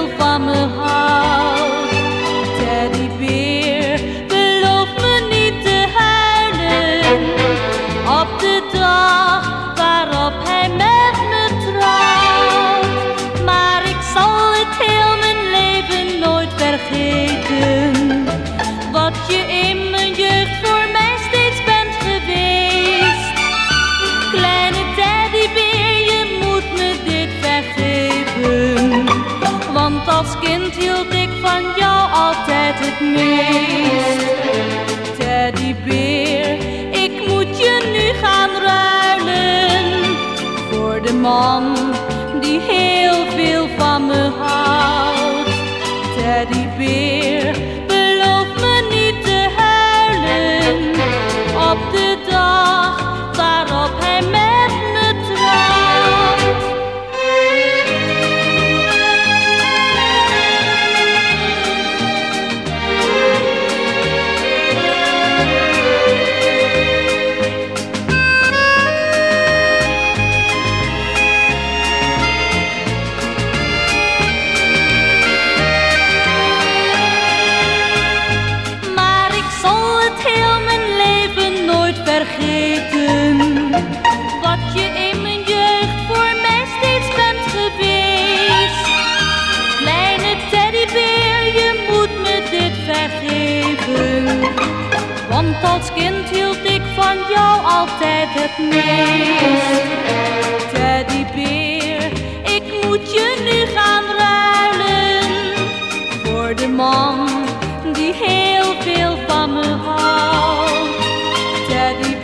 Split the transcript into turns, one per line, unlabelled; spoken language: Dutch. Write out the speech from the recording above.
veel van me houdt. Teddybeer, beloof me niet te huilen op de dag waarop hij met me trouwt. Maar ik zal het heel mijn leven nooit vergeten. Kind hield ik van jou altijd het meest. Teddybeer, ik moet je nu gaan ruilen voor de man die heel veel van me houdt. Teddybeer, Als kind hield ik van jou altijd het meest. Teddy Beer, ik moet je nu gaan ruilen voor de man die heel veel van me houdt. Teddy